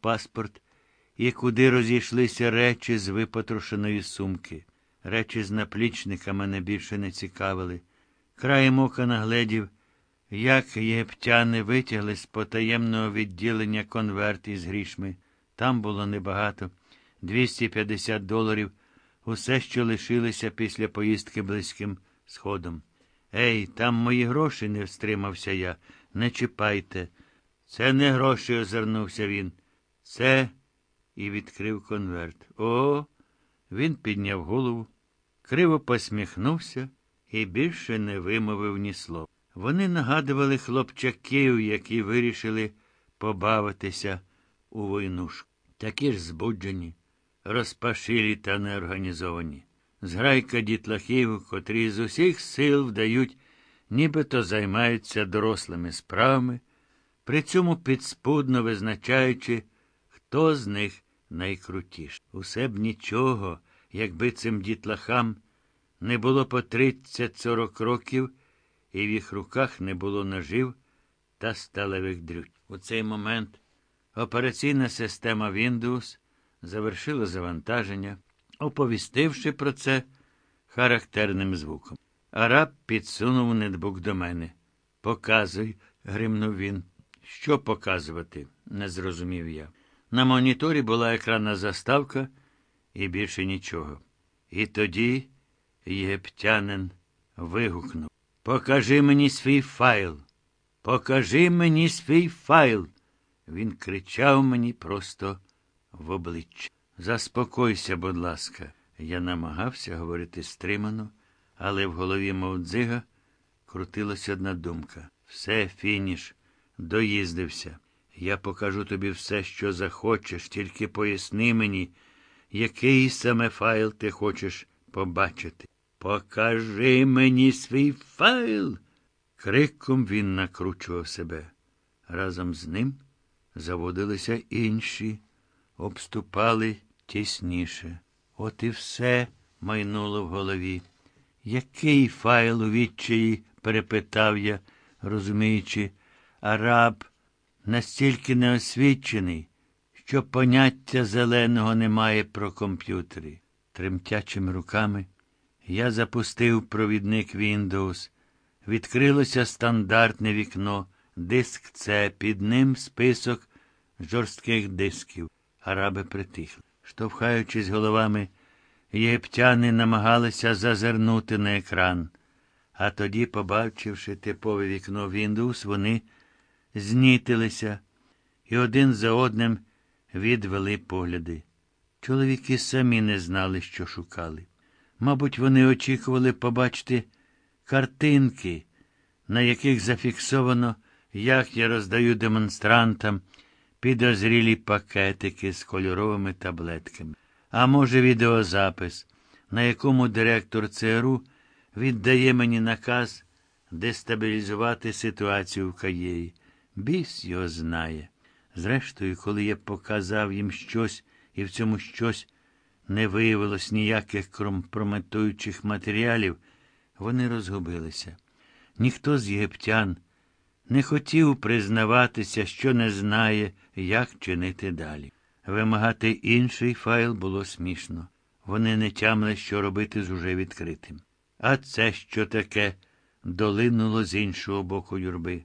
паспорт і куди розійшлися речі з випотрошеної сумки. Речі з наплічника мене більше не цікавили. Краєм ока нагледів, як єптяни витягли з потаємного відділення конверт із грішми. Там було небагато 250 доларів, усе, що лишилося після поїздки близьким сходом. Ей, там мої гроші, не встримався я. Не чіпайте. Це не гроші, озирнувся він. Це і відкрив конверт. О, він підняв голову, криво посміхнувся і більше не вимовив ні слова. Вони нагадували хлопчаків, які вирішили побавитися у войнушку. Такі ж збуджені, розпашилі та неорганізовані. Зграйка дітлахів, котрі з усіх сил вдають, нібито займаються дорослими справами, при цьому підспудно визначаючи, хто з них найкрутіший. Усе б нічого, якби цим дітлахам не було по 30-40 років, і в їх руках не було ножів та сталевих дрють. У цей момент операційна система Windows завершила завантаження, оповістивши про це характерним звуком. Араб підсунув нетбук до мене. Показуй, гримнув він. Що показувати? не зрозумів я. На моніторі була екранна заставка і більше нічого. І тоді єптянин вигукнув. Покажи мені свій файл. Покажи мені свій файл. Він кричав мені просто в обличчя. Заспокойся, будь ласка. Я намагався говорити стримано, але в голові, мов дзига, крутилась одна думка. Все, фініш, доїздився. Я покажу тобі все, що захочеш, тільки поясни мені, який саме файл ти хочеш побачити. Покажи мені свій файл. Криком він накручував себе. Разом з ним заводилися інші, обступали тісніше. От і все майнуло в голові. Який файл у відчаї? перепитав я, розуміючи, араб настільки неосвічений, що поняття зеленого немає про комп'ютері. Тремтячими руками я запустив провідник Windows. Відкрилося стандартне вікно, диск С, під ним список жорстких дисків. Араби притихли. Штовхаючись головами, єптяни намагалися зазирнути на екран. А тоді, побачивши типове вікно Windows, вони знітилися і один за одним відвели погляди. Чоловіки самі не знали, що шукали. Мабуть, вони очікували побачити картинки, на яких зафіксовано, як я роздаю демонстрантам підозрілі пакетики з кольоровими таблетками. А може, відеозапис, на якому директор ЦРУ віддає мені наказ дестабілізувати ситуацію в Каєї. Біс його знає. Зрештою, коли я показав їм щось, і в цьому щось не виявилось ніяких компрометуючих матеріалів, вони розгубилися. Ніхто з єгиптян не хотів признаватися, що не знає, як чинити далі. Вимагати інший файл було смішно. Вони не тямили, що робити з уже відкритим. А це що таке? долинуло з іншого боку юрби.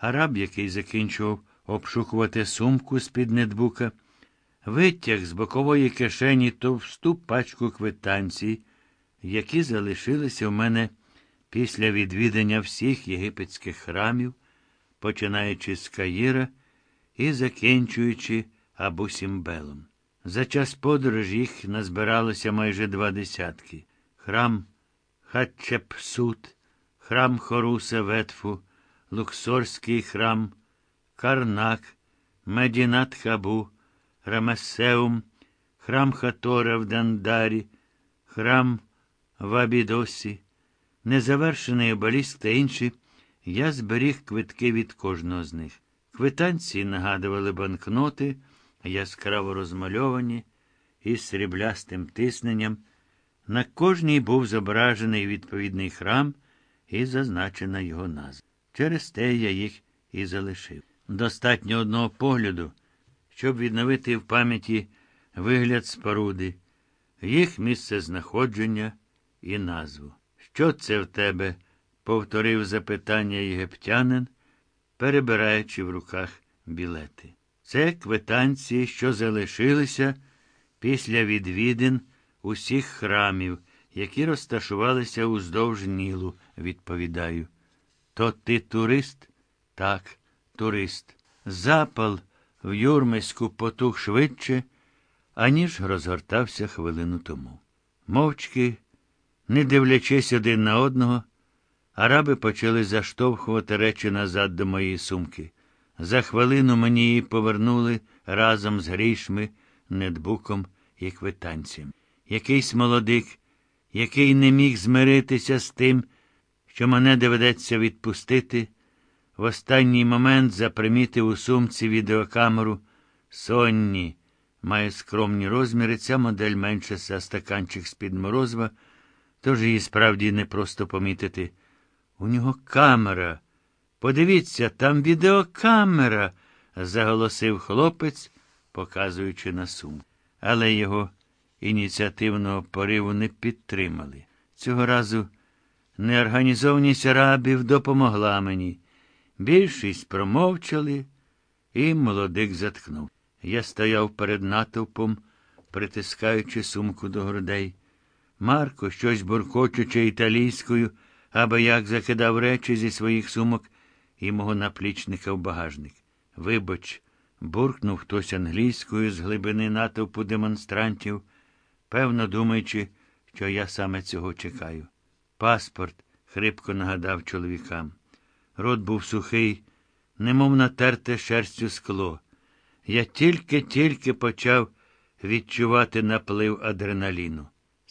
Араб, який закінчував обшукувати сумку з-під нетбука, витяг з бокової кишені товсту пачку квитанцій, які залишилися в мене після відвідання всіх єгипетських храмів, починаючи з Каїра і закінчуючи Абу-Сімбелом. За час подорожі їх назбиралося майже два десятки. Храм Хатчепсут, храм Хоруса Ветфу, Луксорський храм, Карнак, Медінат Хабу, Рамесеум, храм Хатора в Дандарі, храм в Абідосі, незавершений обаліст та інші, я зберіг квитки від кожного з них. Квитанції нагадували банкноти, яскраво розмальовані, із сріблястим тисненням. На кожній був зображений відповідний храм і зазначена його назва. Через те я їх і залишив. Достатньо одного погляду, щоб відновити в пам'яті вигляд споруди, їх місце знаходження і назву. Що це в тебе? повторив запитання єгиптянин, перебираючи в руках білети. Це квитанції, що залишилися після відвідин усіх храмів, які розташувалися уздовж Нілу, відповідаю. То ти турист? Так, турист. Запал в юрмиську потух швидше, аніж розгортався хвилину тому. Мовчки, не дивлячись один на одного, араби почали заштовхувати речі назад до моєї сумки. За хвилину мені її повернули разом з грішми, недбуком і квитанцієм. Якийсь молодик, який не міг змиритися з тим, що мене доведеться відпустити, в останній момент запримітив у сумці відеокамеру Сонні. Має скромні розміри, ця модель менше за стаканчик з-під морозива, тож її справді не просто помітити. У нього камера. Подивіться, там відеокамера, заголосив хлопець, показуючи на сум. Але його ініціативного пориву не підтримали. Цього разу неорганізованість арабів допомогла мені. Більшість промовчали, і молодик заткнув. Я стояв перед натовпом, притискаючи сумку до грудей. Марко, щось буркочучи італійською, аби як закидав речі зі своїх сумок і мого наплічника в багажник. Вибач, буркнув хтось англійською з глибини натовпу демонстрантів, певно думаючи, що я саме цього чекаю. Паспорт, хрипко нагадав чоловікам. Рот був сухий, немов натерте шерстю скло. Я тільки-тільки почав відчувати наплив адреналіну.